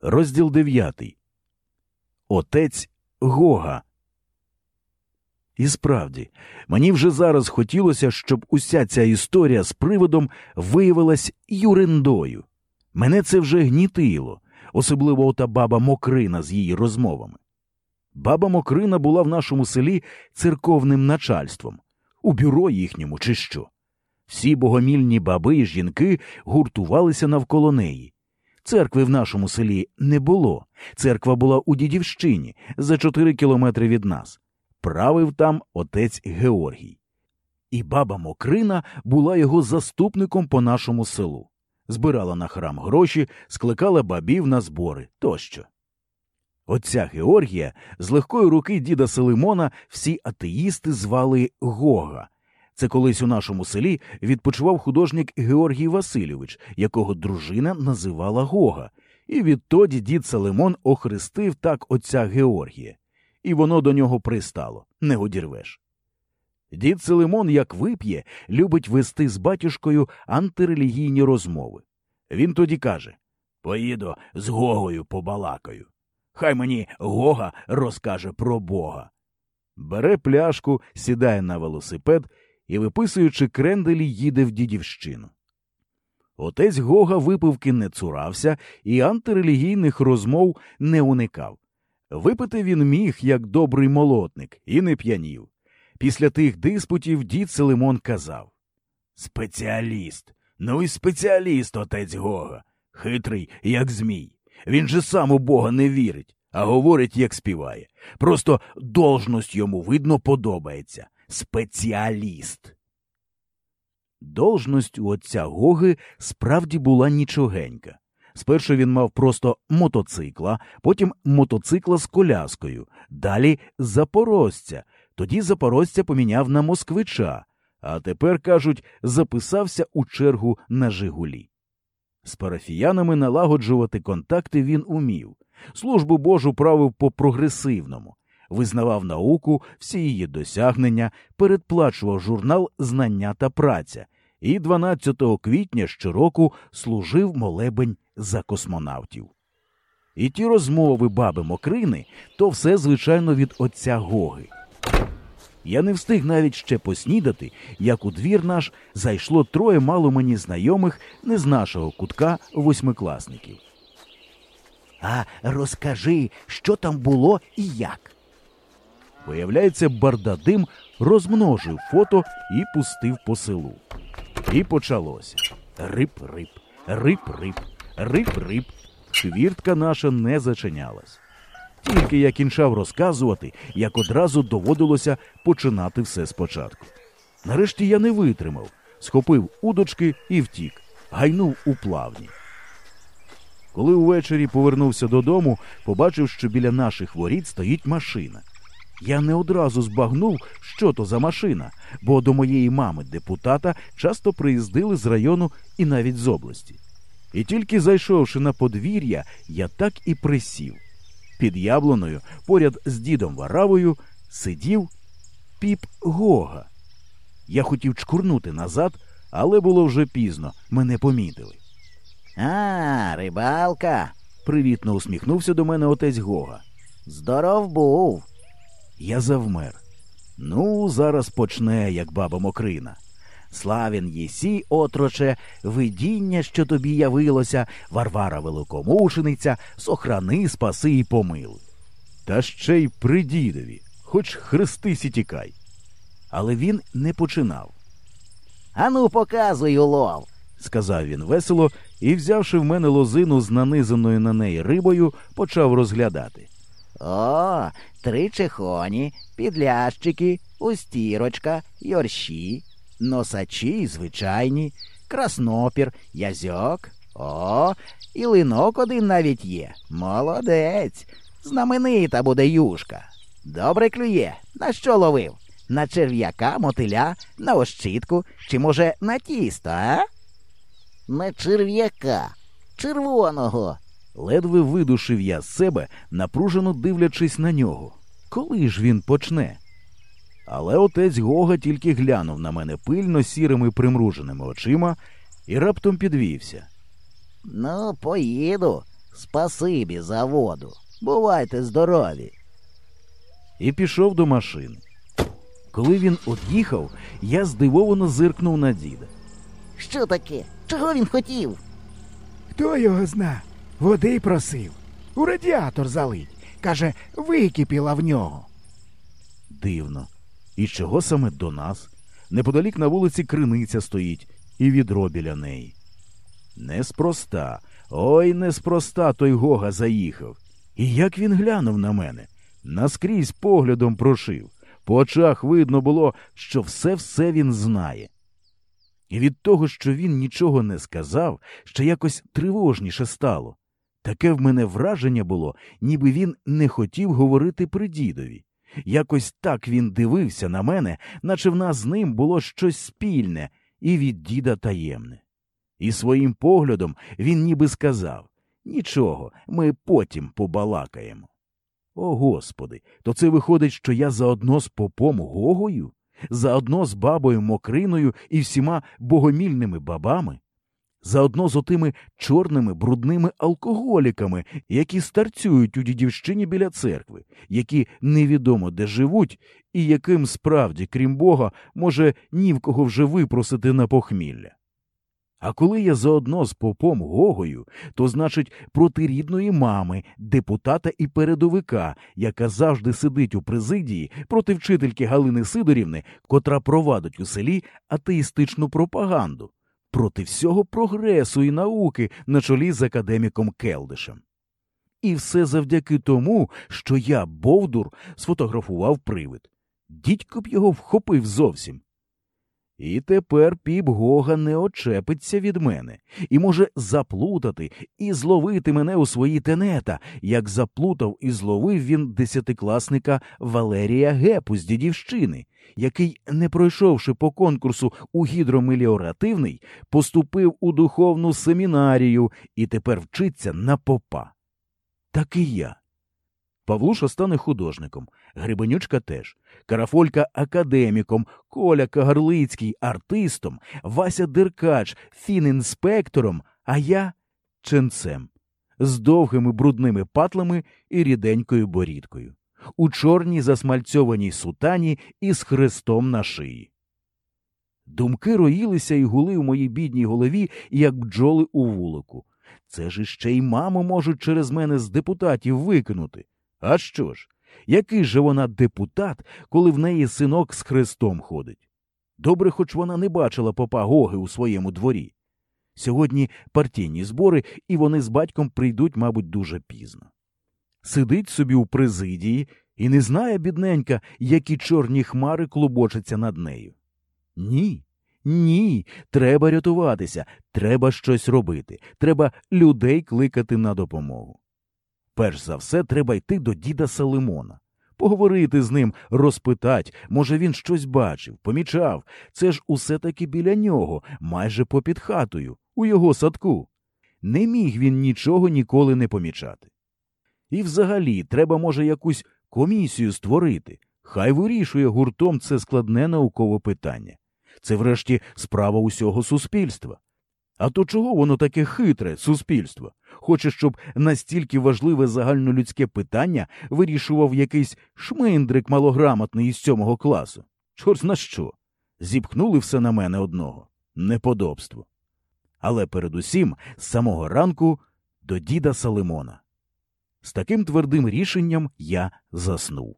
Розділ дев'ятий. Отець Гога. І справді, мені вже зараз хотілося, щоб уся ця історія з приводом виявилась юрендою. Мене це вже гнітило, особливо ота баба Мокрина з її розмовами. Баба Мокрина була в нашому селі церковним начальством, у бюро їхньому, чи що. Всі богомільні баби і жінки гуртувалися навколо неї. Церкви в нашому селі не було. Церква була у Дідівщині за чотири кілометри від нас. Правив там отець Георгій. І баба Мокрина була його заступником по нашому селу. Збирала на храм гроші, скликала бабів на збори тощо. Отця Георгія з легкої руки діда Селимона всі атеїсти звали Гога. Це колись у нашому селі відпочивав художник Георгій Васильович, якого дружина називала Гога, і відтоді дід Селимон охрестив так отця Георгія, і воно до нього пристало, не одірвеш. Дід Селимон, як вип'є, любить вести з батюшкою антирелігійні розмови. Він тоді каже Поїду з Гогою побалакаю. Хай мені Гога розкаже про Бога. Бере пляшку, сідає на велосипед і, виписуючи кренделі, їде в дідівщину. Отець Гога випивки не цурався і антирелігійних розмов не уникав. Випити він міг, як добрий молотник, і не п'янів. Після тих диспутів дід Селимон казав Спеціаліст. Ну і спеціаліст, отець Гога. Хитрий, як змій. Він же сам у Бога не вірить, а говорить, як співає. Просто должність йому, видно, подобається. Спеціаліст. Должність у отця Гоги справді була нічогенька. Спершу він мав просто мотоцикла, потім мотоцикла з коляскою, далі запорожця, тоді запорожця поміняв на москвича, а тепер, кажуть, записався у чергу на Жигулі. З парафіянами налагоджувати контакти він умів. Службу Божу правив по прогресивному, визнавав науку, всі її досягнення, передплачував журнал Знання та праця і 12 квітня щороку служив молебень за космонавтів. І ті розмови баби Мокрини то все, звичайно, від отця Гоги. Я не встиг навіть ще поснідати, як у двір наш зайшло троє мало мені знайомих не з нашого кутка восьмикласників. А розкажи, що там було і як. Виявляється, бардадим розмножив фото і пустив по селу. І почалося. Рип-рип, рип-рип, рип-рип. Хвіртка наша не зачинялась. Тільки я кінчав розказувати, як одразу доводилося починати все спочатку. Нарешті я не витримав, схопив удочки і втік, гайнув у плавні. Коли увечері повернувся додому, побачив, що біля наших воріт стоїть машина. Я не одразу збагнув, що то за машина, бо до моєї мами депутата часто приїздили з району і навіть з області. І тільки зайшовши на подвір'я, я так і присів. Під яблуною, поряд з дідом Варавою, сидів піп Гога. Я хотів чкурнути назад, але було вже пізно, мене помітили. А, рибалка. Привітно усміхнувся до мене отець Гога. Здоров був. Я завмер. Ну, зараз почне, як баба Мокрина. Славін єсі, отроче, видіння, що тобі явилося, Варвара великомучениця, сохрани, спаси і помилуй. Та ще й при дідові, хоч хрестись і тікай. Але він не починав, Ану, показуй улов. сказав він весело і, взявши в мене лозину з нанизаною на неї рибою, почав розглядати. О, три чехоні, підлящики, устірочка, йорші, носачі звичайні, краснопір, язьок. О, і линок один навіть є. Молодець. Знаменита буде юшка. Добре клює. На що ловив? На черв'яка, мотиля, на ощитку чи, може, на тісто, а? На черв'яка. Червоного. Ледве видушив я з себе, напружено дивлячись на нього. Коли ж він почне? Але отець Гога тільки глянув на мене пильно сірими примруженими очима і раптом підвівся. Ну, поїду. Спасибі за воду. Бувайте здорові. і пішов до машини. Коли він од'їхав, я здивовано зиркнув на діда. Що таке? Чого він хотів? Хто його зна? Води просив. У радіатор залить. Каже, википіла в нього. Дивно. І чого саме до нас? Неподалік на вулиці криниця стоїть, і відро біля неї. Неспроста, ой, неспроста той Гога заїхав. І як він глянув на мене, наскрізь поглядом прошив. По очах видно було, що все-все він знає. І від того, що він нічого не сказав, ще якось тривожніше стало. Таке в мене враження було, ніби він не хотів говорити при дідові. Якось так він дивився на мене, наче в нас з ним було щось спільне і від діда таємне. І своїм поглядом він ніби сказав Нічого, ми потім побалакаємо. О Господи, то це виходить, що я заодно з попом Гогою, заодно з бабою Мокриною і всіма богомільними бабами, заодно з отими чорними брудними алкоголіками, які старцюють у дідівщині біля церкви, які невідомо де живуть, і яким справді, крім Бога, може ні в кого вже випросити на похмілля. А коли я заодно з попом Гогою, то значить проти рідної мами, депутата і передовика, яка завжди сидить у президії проти вчительки Галини Сидорівни, котра провадить у селі атеїстичну пропаганду, проти всього прогресу і науки на чолі з академіком Келдишем. І все завдяки тому, що я, Бовдур, сфотографував привид. Дідько б його вхопив зовсім. І тепер піп Гога не очепиться від мене і може заплутати і зловити мене у свої тенета, як заплутав і зловив він десятикласника Валерія Гепу з дідівщини, який, не пройшовши по конкурсу у гідромеліоративний, поступив у духовну семінарію і тепер вчиться на попа. Так і я. Павлуша стане художником, Грибенючка теж, Карафолька академіком, Коля Кагарлицький артистом, Вася Деркач фінінспектором, а я ченцем з довгими брудними патлами і ріденькою борідкою, у чорній засмальцьованій сутані і з хрестом на шиї. Думки роїлися і гули в моїй бідній голові, як бджоли у вулику. Це ж іще й маму можуть через мене з депутатів викинути. А що ж? Який же вона депутат, коли в неї синок з хрестом ходить? Добре, хоч вона не бачила попа Гоги у своєму дворі. Сьогодні партійні збори, і вони з батьком прийдуть, мабуть, дуже пізно. Сидить собі у президії і не знає, бідненька, які чорні хмари клубочаться над нею. Ні, ні, треба рятуватися, треба щось робити, треба людей кликати на допомогу. Перш за все, треба йти до діда Салимона, поговорити з ним, розпитать, може, він щось бачив, помічав. Це ж усе таки біля нього, майже попід хатою, у його садку. Не міг він нічого ніколи не помічати. І взагалі треба, може, якусь комісію створити. Хай вирішує гуртом це складне наукове питання. Це, врешті, справа усього суспільства. А то чого воно таке хитре, суспільство? Хоче, щоб настільки важливе загальнолюдське питання вирішував якийсь шминдрик малограмотний із сьомого класу. Чорт на що? Зіпхнули все на мене одного. Неподобство. Але передусім, з самого ранку до діда Салимона. З таким твердим рішенням я заснув.